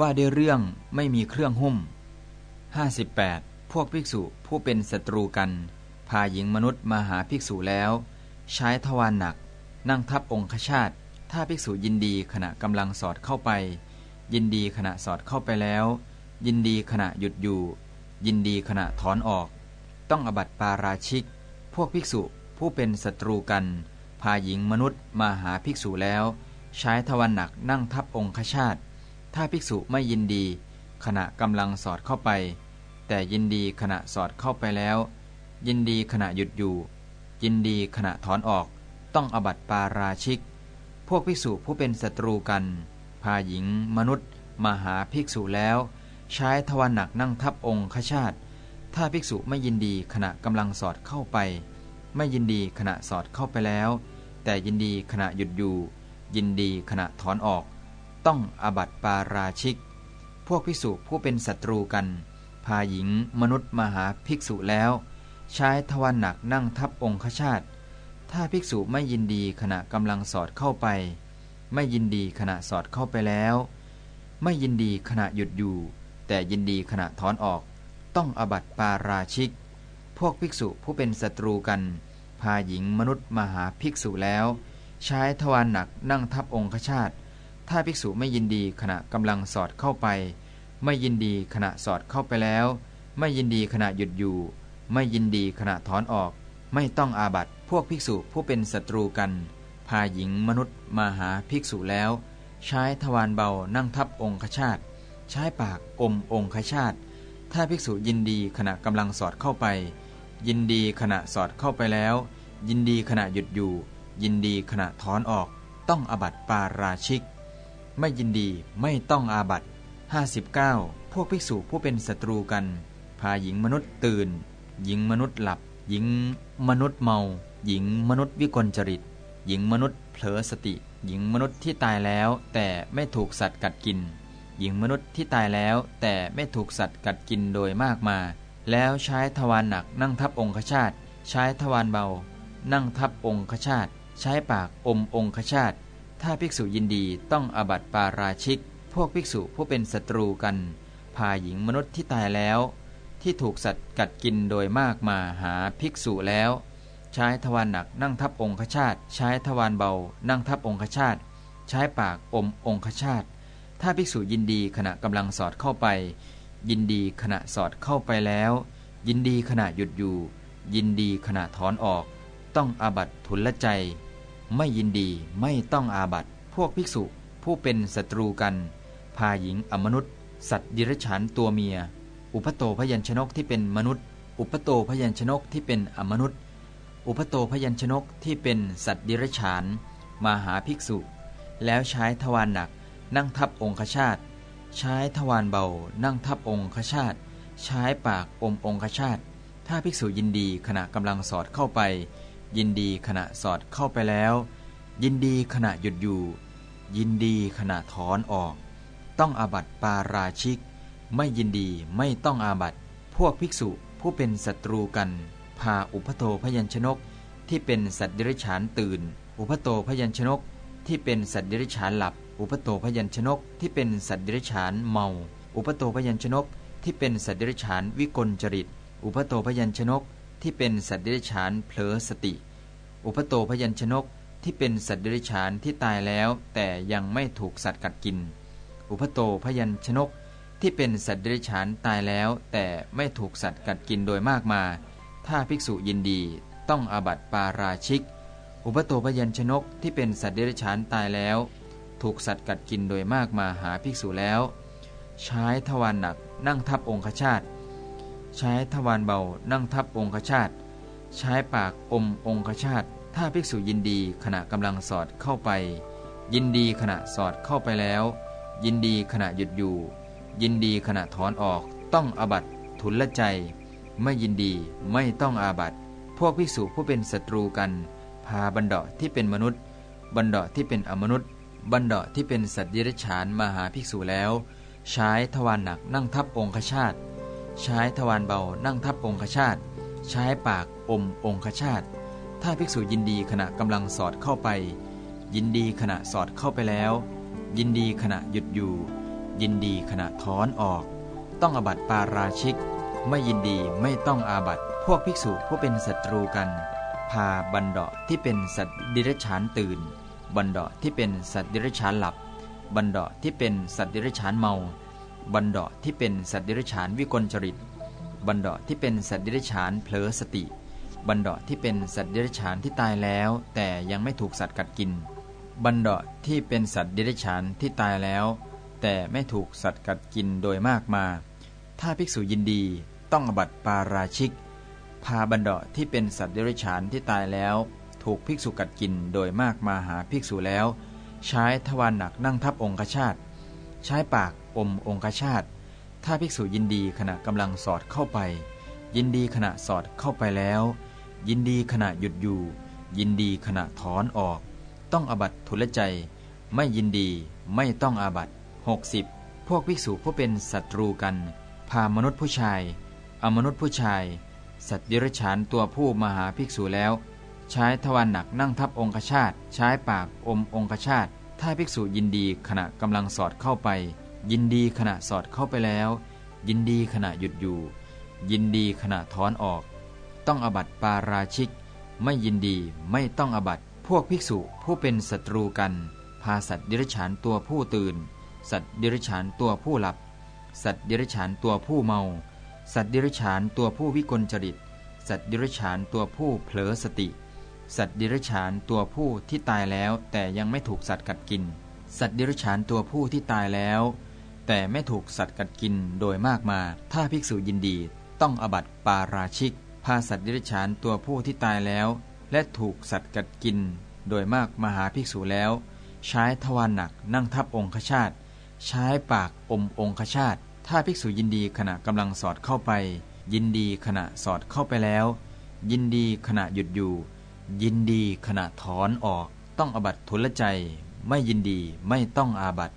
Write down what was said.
ว่าด้วยเรื่องไม่มีเครื่องหุ้ม 58 พวกภิกษุผู้เป็นศัตรูกัน พาหญิงมนุษย์มาหาภิกษุแล้ว ใช้ทวารหนัก นั่งทับองคชาตถ้าภิกษุยินดีขณะกำลังสอดเข้าไป ยินดีขณะสอดเข้าไปแล้ว ยินดีขณะหยุดอยู่ ยินดีขณะถอนออก ต้องอบัติปาราชิก พวกภิกษุผู้เป็นศัตรูกัน พาหญิงมนุษย์มาหาภิกษุแล้ว ใช้ทวารหนักนั่งทับองคชาต ถ้าภิกษุไม่ยินดี ขณะกำลังสอดเข้าไป แต่ยินดีขณะสอดเข้าไปแล้ว ยินดีขณะหยุดอยู่ ยินดีขณะถอนออก ต้องอบัติปาราชิก พวกภิกษุผู้เป็นศัตรูกัน พาหญิง มนุษย์มาหาภิกษุแล้ว ใช้ทวารหนักนั่งทับองคชาตถ้าภิกษุไม่ยินดีขณะกำลังสอดเข้าไป ไม่ยินดีขณะสอดเข้าไปแล้ว แต่ยินดีขณะหยุดอยู่ ยินดีขณะถอนออก ต้องอบัติปาราชิก พวกภิกษุผู้เป็นศัตรูกัน พาหญิงมนุษย์มาหาภิกษุแล้ว ใช้ทวารหนักนั่งทับองคชาตถ้าภิกษุไม่ยินดีขณะกำลังสอดเข้าไป ไม่ยินดีขณะสอดเข้าไปแล้ว ไม่ยินดีขณะหยุดอยู่ แต่ยินดีขณะถอนออก ต้องอบัติปาราชิก พวกภิกษุผู้เป็นศัตรูกัน พาหญิงมนุษย์มาหาภิกษุแล้ว ใช้ทวารหนักนั่งทับองคชาต ถ้าภิกษุไม่ยินดีขณะกำลังสอดเข้าไป ไม่ยินดีขณะสอดเข้าไปแล้ว ไม่ยินดีขณะหยุดอยู่ ไม่ยินดีขณะถอนออก ไม่ต้องอาบัตพวกภิกษุผู้เป็นศัตรูกัน พาหญิงมนุษย์มาหาภิกษุแล้ว ใช้ทวารเบานั่งทับองคชาตใช้ปากอมองคชาตถ้าภิกษุยินดีขณะกำลังสอดเข้าไป ยินดีขณะสอดเข้าไปแล้ว ยินดีขณะหยุดอยู่ ยินดีขณะถอนออก ต้องอบัตปาราชิก ไม่ยินดีไม่ต้องอาบัติ59พวกภิกษุผู้เป็นศัตรูกัน พาหญิงมนุษย์ตื่น หญิงมนุษย์หลับ หญิงมนุษย์เมา หญิงมนุษย์วิกลจริต หญิงมนุษย์เผลอสติ หญิงมนุษย์ที่ตายแล้ว แต่ไม่ถูกสัตว์กัดกิน หญิงมนุษย์ที่ตายแล้ว แต่ไม่ถูกสัตว์กัดกินโดยมากมา แล้วใช้ทวารหนักนั่งทับองคชาตใช้ทวารเบา นั่งทับองคชาตใช้ปากอมองคชาต ถ้าภิกษุยินดีต้องอบัติปาราชิก พวกภิกษุผู้เป็นศัตรูกัน พาหญิงมนุษย์ที่ตายแล้ว ที่ถูกสัตว์กัดกินโดยมากมาหาภิกษุแล้ว ใช้ทวารหนักนั่งทับองคชาตใช้ทวารเบา นั่งทับองคชาตใช้ปากอมองคชาตถ้าภิกษุยินดีขณะกำลังสอดเข้าไป ยินดีขณะสอดเข้าไปแล้ว ยินดีขณะหยุดอยู่ ยินดีขณะถอนออก ต้องอาบัตทุลใจ ไม่ยินดีไม่ต้องอาบัตพวกภิกษุผู้เป็นศัตรูกัน พาหญิงอมนุษย์ สัตว์ดิรฉานตัวเมีย อุปโตพยัญชนกที่เป็นมนุษย์ อุปโตพยัญชนกที่เป็นอมนุษย์ อุปโตพยัญชนกที่เป็นสัตว์ดิรฉานมาหาภิกษุ แล้วใช้ทวารหนักนั่งทับองคชาตใช้ทวารเบา นั่งทับองคชาตใช้ปากอมองคชาตถ้าภิกษุยินดีขณะกำลังสอดเข้าไป ยินดีขณะสอดเข้าไปแล้ว ยินดีขณะหยุดอยู่ ยินดีขณะถอนออก ต้องอาบัติปาราชิก ไม่ยินดีไม่ต้องอาบัติ พวกภิกษุผู้เป็นศัตรูกัน พาอุปโตพยัญชนกที่เป็นสัตว์ดิริฉานตื่น อุปโตพยัญชนกที่เป็นสัตว์ดิริฉานหลับ อุปโตพยัญชนกที่เป็นสัตว์ดิริฉานเมา อุปโตพยัญชนกที่เป็นสัตว์ดิริฉานวิกลจริต อุปโตพยัญชนก ที่เป็นสัตว์เดิริฉานเผลอสติ อุปโตพยัญชนกที่เป็นสัตว์เดิริฉานที่ตายแล้ว แต่ยังไม่ถูกสัตว์กัดกิน อุปโตพยัญชนกที่เป็นสัตว์เดิริฉานตายแล้ว แต่ไม่ถูกสัตว์กัดกินโดยมากมา ถ้าภิกษุยินดีต้องอาบัติปาราชิก อุปโตพยัญชนกที่เป็นสัตว์เดิริฉานตายแล้ว ถูกสัตว์กัดกินโดยมากมาหาภิกษุแล้ว ใช้ทวารหนักนั่งทับองคชาต ใช้ทวารเบานั่งทับองคชาตใช้ปากอมองคชาตถ้าภิกษุยินดีขณะกำลังสอดเข้าไป ยินดีขณะสอดเข้าไปแล้ว ยินดีขณะหยุดอยู่ ยินดีขณะถอนออกต้องอาบัตทุนละใจ ไม่ยินดีไม่ต้องอาบัตพวกภิกษุผู้เป็นศัตรูกัน พาบันดาที่เป็นมนุษย์ บันดาที่เป็นอมนุษย์ บันดาที่เป็นสัตว์ดิรฉานมาหาภิกษุแล้ว ใช้ทวารหนักนั่งทับองคชาต ใช้ทวารเบานั่งทับองคชาตใช้ปากอมองคชาตถ้าภิกษุยินดีขณะกำลังสอดเข้าไป ยินดีขณะสอดเข้าไปแล้ว ยินดีขณะหยุดอยู่ ยินดีขณะถอนออก ต้องอบัติปาราชิก ไม่ยินดีไม่ต้องอาบัติพวกภิกษุผู้เป็นศัตรูกัน พาบันเดาะที่เป็นสัตว์ดิรฉานตื่น บันเดาะที่เป็นสัตว์ดิรฉานหลับ บันเดาะที่เป็นสัตว์ดิรฉานเมา บันดาะที่เป็นสัตว์ดิรฉานวิกลจริต บันดาะที่เป็นสัตว์ดิรฉานเผลอสติ บันดาะที่เป็นสัตว์ดิรฉานที่ตายแล้ว แต่ยังไม่ถูกสัตว์กัดกิน บันดาะที่เป็นสัตว์ดิรฉานที่ตายแล้ว แต่ไม่ถูกสัตว์กัดกินโดยมากมา ถ้าภิกษุยินดีต้องอบัตปาราชิก พาบันดาะที่เป็นสัตว์เดรัจฉานที่ตายแล้ว ถูกภิกษุกัดกินโดยมากมาหาภิกษุแล้ว ใช้ทวารหนักนั่งทับองคชาต ใช้ปากอมองคชาตถ้าภิกษุยินดีขณะกำลังสอดเข้าไป ยินดีขณะสอดเข้าไปแล้ว ยินดีขณะหยุดอยู่ ยินดีขณะถอนออก ต้องอบัตทุลใจ ไม่ยินดีไม่ต้องอาบัต60 พวกภิกษุผู้เป็นศัตรูกัน พามนุษย์ผู้ชาย อมนุษย์ผู้ชาย สัตว์ดิรฉานตัวผู้มาหาภิกษุแล้ว ใช้ทวารหนักนั่งทับองคชาตใช้ปากอมองคชาต ถ้าภิกษุยินดีขณะกำลังสอดเข้าไป ยินดีขณะสอดเข้าไปแล้ว ยินดีขณะหยุดอยู่ ยินดีขณะถอนออก ต้องอบัติปาราชิก ไม่ยินดีไม่ต้องอบัติพวกภิกษุผู้เป็นศัตรูกัน พาสัตว์ดิรฉานตัวผู้ตื่น สัตว์ดิรฉานตัวผู้หลับ สัตว์ดิรฉานตัวผู้เมา สัตว์ดิรฉานตัวผู้วิกลจริต สัตว์ดิรฉานตัวผู้เผลอสติ สัตว์ดิรฉานตัวผู้ที่ตายแล้วแต่ยังไม่ถูกสัตว์กัดกิน สัตว์ดิรฉานตัวผู้ที่ตายแล้ว แต่ไม่ถูกสัตว์กัดกินโดยมากมา ถ้าภิกษุยินดี ต้องอบัติปาราชิก พาสัตว์ดิรฉานตัวผู้ที่ตายแล้ว และถูกสัตว์กัดกิน โดยมากมาหาภิกษุแล้ว ใช้ทวารหนักนั่งทับองคชาตใช้ปากอมองคชาตถ้าภิกษุยินดีขณะกำลังสอดเข้าไป ยินดีขณะสอดเข้าไปแล้ว ยินดีขณะหยุดอยู่ ยินดีขณะถอนออกต้องอบัตทุลใจ ไม่ยินดีไม่ต้องอาบัต